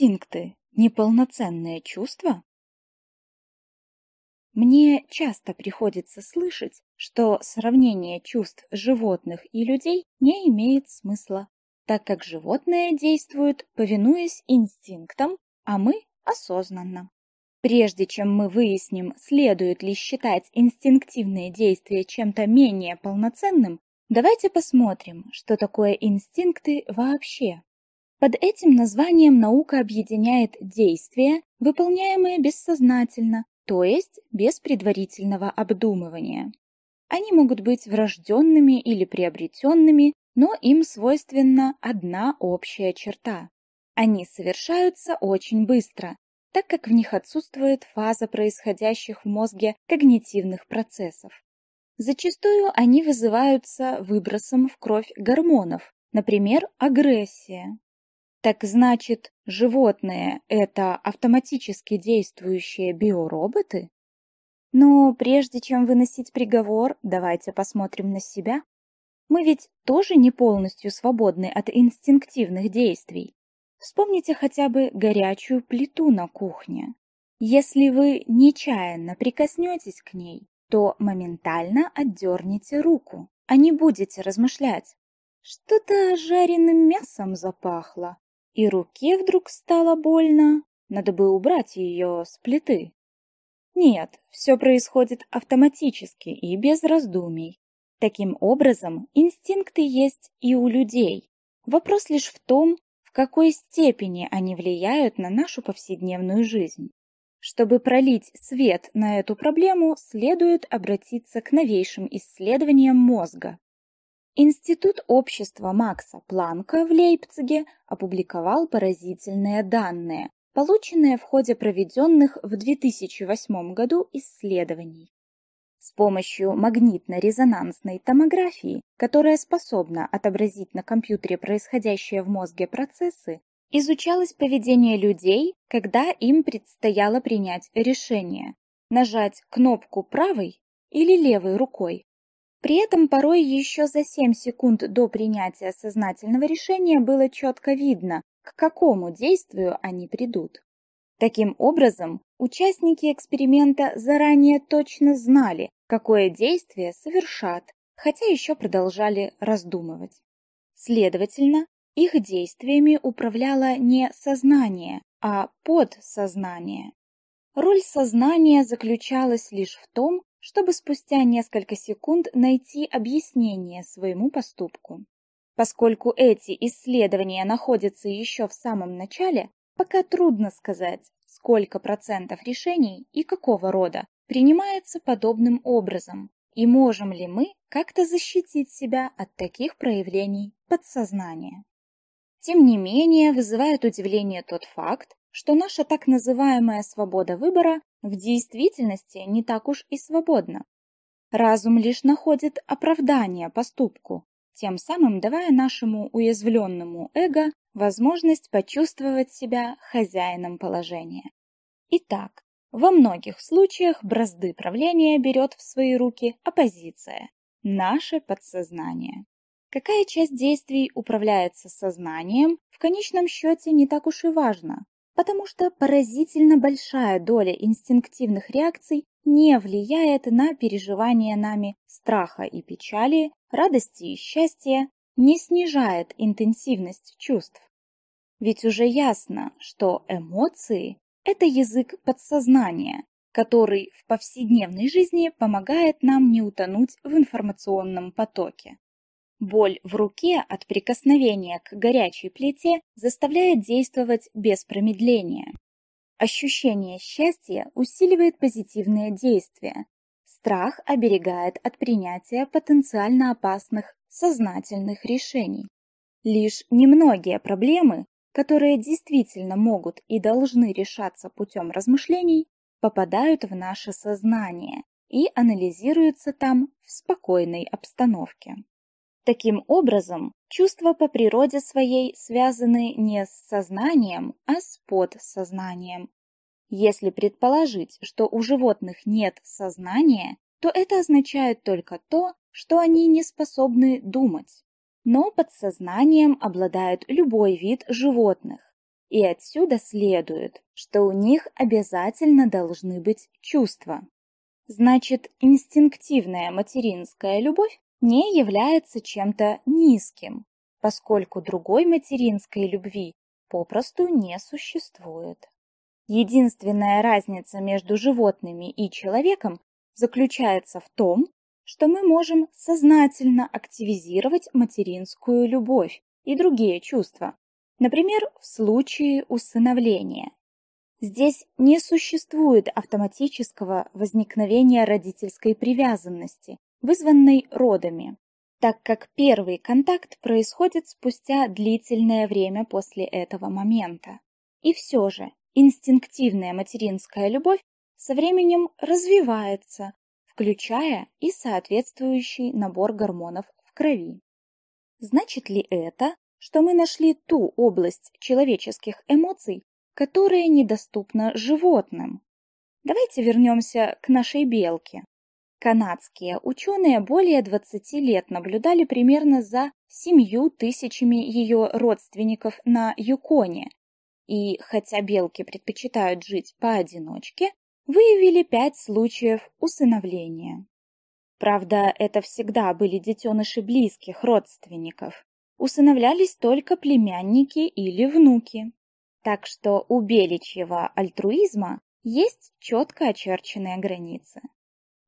Инстинкты – неполноценные чувства? Мне часто приходится слышать, что сравнение чувств животных и людей не имеет смысла, так как животные действуют, повинуясь инстинктам, а мы – осознанно. Прежде чем мы выясним, следует ли считать инстинктивные действия чем-то менее полноценным, давайте посмотрим, что такое инстинкты вообще. Под этим названием наука объединяет действия, выполняемые бессознательно, то есть без предварительного обдумывания. Они могут быть врожденными или приобретенными, но им свойственна одна общая черта. Они совершаются очень быстро, так как в них отсутствует фаза происходящих в мозге когнитивных процессов. Зачастую они вызываются выбросом в кровь гормонов, например, агрессия. Так значит, животные – это автоматически действующие биороботы? Но прежде чем выносить приговор, давайте посмотрим на себя. Мы ведь тоже не полностью свободны от инстинктивных действий. Вспомните хотя бы горячую плиту на кухне. Если вы нечаянно прикоснетесь к ней, то моментально отдернете руку, а не будете размышлять. Что-то жареным мясом запахло, и руке вдруг стало больно, надо бы убрать ее с плиты. Нет, все происходит автоматически и без раздумий. Таким образом, инстинкты есть и у людей. Вопрос лишь в том, в какой степени они влияют на нашу повседневную жизнь. Чтобы пролить свет на эту проблему, следует обратиться к новейшим исследованиям мозга. Институт общества Макса Планка в Лейпциге опубликовал поразительные данные, полученные в ходе проведенных в 2008 году исследований. С помощью магнитно-резонансной томографии, которая способна отобразить на компьютере происходящие в мозге процессы, изучалось поведение людей, когда им предстояло принять решение – нажать кнопку правой или левой рукой при этом порой еще за 7 секунд до принятия сознательного решения было четко видно, к какому действию они придут. Таким образом, участники эксперимента заранее точно знали, какое действие совершат, хотя еще продолжали раздумывать. Следовательно, их действиями управляло не сознание, а подсознание. Роль сознания заключалась лишь в том, чтобы спустя несколько секунд найти объяснение своему поступку. Поскольку эти исследования находятся еще в самом начале, пока трудно сказать, сколько процентов решений и какого рода принимается подобным образом, и можем ли мы как-то защитить себя от таких проявлений подсознания. Тем не менее, вызывает удивление тот факт, что наша так называемая свобода выбора в действительности не так уж и свободна. Разум лишь находит оправдание поступку, тем самым давая нашему уязвленному эго возможность почувствовать себя хозяином положения. Итак, во многих случаях бразды правления берет в свои руки оппозиция, наше подсознание. Какая часть действий управляется сознанием, в конечном счете не так уж и важно, потому что поразительно большая доля инстинктивных реакций не влияет на переживание нами страха и печали, радости и счастья, не снижает интенсивность чувств. Ведь уже ясно, что эмоции – это язык подсознания, который в повседневной жизни помогает нам не утонуть в информационном потоке. Боль в руке от прикосновения к горячей плите заставляет действовать без промедления. Ощущение счастья усиливает позитивные действия. Страх оберегает от принятия потенциально опасных сознательных решений. Лишь немногие проблемы, которые действительно могут и должны решаться путем размышлений, попадают в наше сознание и анализируются там в спокойной обстановке. Таким образом, чувства по природе своей связаны не с сознанием, а с подсознанием. Если предположить, что у животных нет сознания, то это означает только то, что они не способны думать. Но подсознанием обладает любой вид животных. И отсюда следует, что у них обязательно должны быть чувства. Значит, инстинктивная материнская любовь не является чем-то низким, поскольку другой материнской любви попросту не существует. Единственная разница между животными и человеком заключается в том, что мы можем сознательно активизировать материнскую любовь и другие чувства, например, в случае усыновления. Здесь не существует автоматического возникновения родительской привязанности, вызванной родами, так как первый контакт происходит спустя длительное время после этого момента. И все же инстинктивная материнская любовь со временем развивается, включая и соответствующий набор гормонов в крови. Значит ли это, что мы нашли ту область человеческих эмоций, которая недоступна животным? Давайте вернемся к нашей белке. Канадские ученые более 20 лет наблюдали примерно за семью тысячами ее родственников на Юконе. И хотя белки предпочитают жить поодиночке, выявили пять случаев усыновления. Правда, это всегда были детеныши близких родственников. Усыновлялись только племянники или внуки. Так что у беличьего альтруизма есть четко очерченные границы.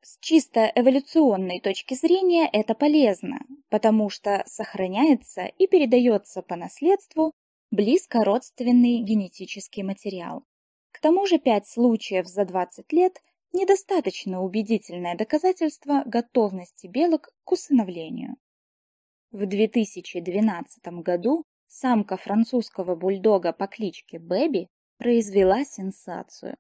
С чисто эволюционной точки зрения это полезно, потому что сохраняется и передается по наследству близко родственный генетический материал. К тому же пять случаев за 20 лет – недостаточно убедительное доказательство готовности белок к усыновлению. В 2012 году самка французского бульдога по кличке Бэби произвела сенсацию.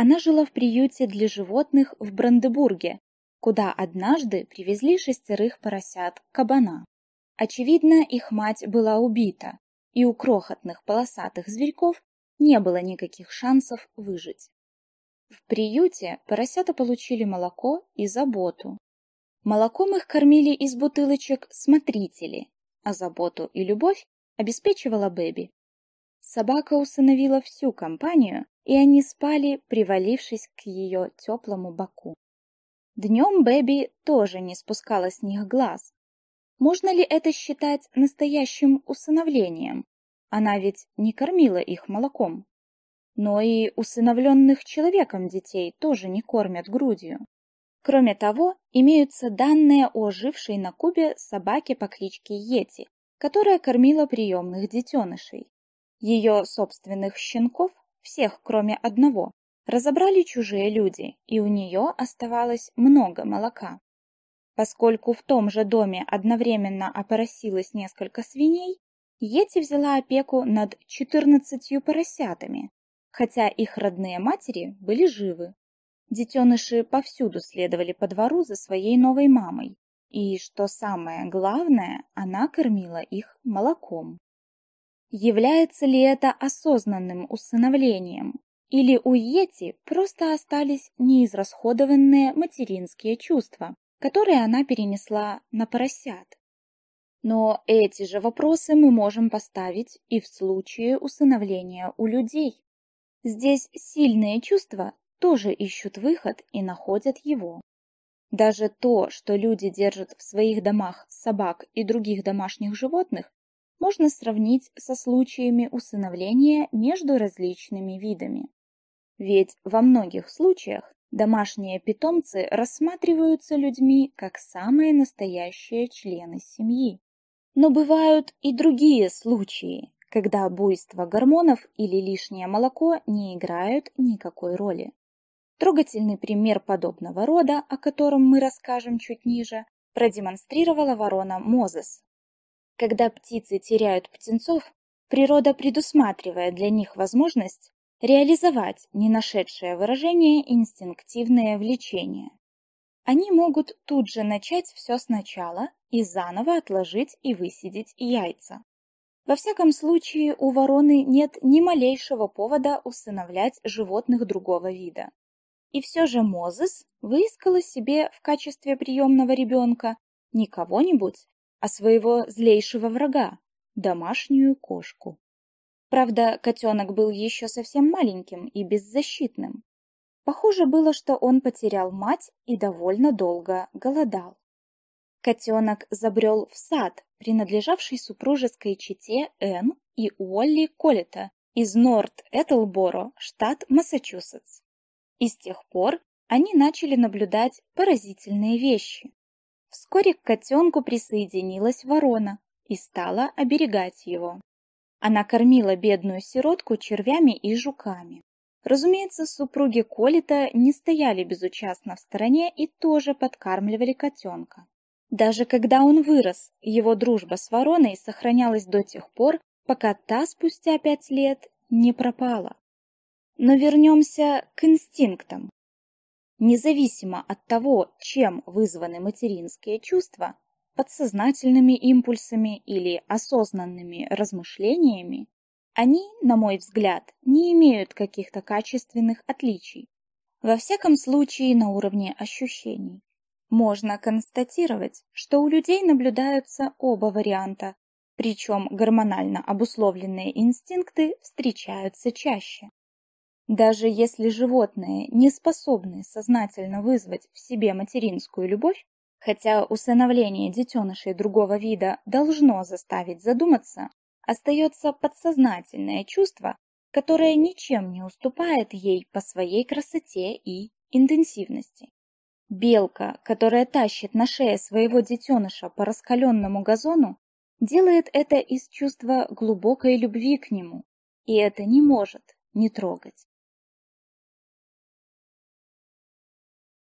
Она жила в приюте для животных в Брандебурге, куда однажды привезли шестерых поросят кабана. Очевидно, их мать была убита, и у крохотных полосатых зверьков не было никаких шансов выжить. В приюте поросята получили молоко и заботу. Молоком их кормили из бутылочек смотрители, а заботу и любовь обеспечивала Бэби. Собака усыновила всю компанию, и они спали, привалившись к ее теплому боку. Днем Бэби тоже не спускала с них глаз. Можно ли это считать настоящим усыновлением? Она ведь не кормила их молоком. Но и усыновленных человеком детей тоже не кормят грудью. Кроме того, имеются данные о жившей на Кубе собаке по кличке Йети, которая кормила приемных детенышей. Ее собственных щенков, всех кроме одного, разобрали чужие люди, и у нее оставалось много молока. Поскольку в том же доме одновременно опоросилось несколько свиней, Йети взяла опеку над четырнадцатью поросятами, хотя их родные матери были живы. Детеныши повсюду следовали по двору за своей новой мамой, и, что самое главное, она кормила их молоком. Является ли это осознанным усыновлением, или у Йети просто остались неизрасходованные материнские чувства, которые она перенесла на поросят? Но эти же вопросы мы можем поставить и в случае усыновления у людей. Здесь сильные чувства тоже ищут выход и находят его. Даже то, что люди держат в своих домах собак и других домашних животных, можно сравнить со случаями усыновления между различными видами. Ведь во многих случаях домашние питомцы рассматриваются людьми как самые настоящие члены семьи. Но бывают и другие случаи, когда буйство гормонов или лишнее молоко не играют никакой роли. Трогательный пример подобного рода, о котором мы расскажем чуть ниже, продемонстрировала ворона Мозес. Когда птицы теряют птенцов, природа предусматривает для них возможность реализовать не нашедшее выражение инстинктивное влечение. Они могут тут же начать все сначала и заново отложить и высидеть яйца. Во всяком случае, у вороны нет ни малейшего повода усыновлять животных другого вида. И все же Мозес выискала себе в качестве приемного ребенка не кого-нибудь, а своего злейшего врага – домашнюю кошку. Правда, котенок был еще совсем маленьким и беззащитным. Похоже было, что он потерял мать и довольно долго голодал. Котенок забрел в сад, принадлежавший супружеской чете Энн и Уолли Коллета из Норт-Этлборо, штат Массачусетс. И с тех пор они начали наблюдать поразительные вещи. Вскоре к котенку присоединилась ворона и стала оберегать его. Она кормила бедную сиротку червями и жуками. Разумеется, супруги Колита не стояли безучастно в стороне и тоже подкармливали котенка. Даже когда он вырос, его дружба с вороной сохранялась до тех пор, пока та спустя пять лет не пропала. Но вернемся к инстинктам. Независимо от того, чем вызваны материнские чувства, подсознательными импульсами или осознанными размышлениями, они, на мой взгляд, не имеют каких-то качественных отличий. Во всяком случае, на уровне ощущений. Можно констатировать, что у людей наблюдаются оба варианта, причем гормонально обусловленные инстинкты встречаются чаще. Даже если животные не способны сознательно вызвать в себе материнскую любовь, хотя усыновление детенышей другого вида должно заставить задуматься, остается подсознательное чувство, которое ничем не уступает ей по своей красоте и интенсивности. Белка, которая тащит на шее своего детеныша по раскаленному газону, делает это из чувства глубокой любви к нему, и это не может не трогать.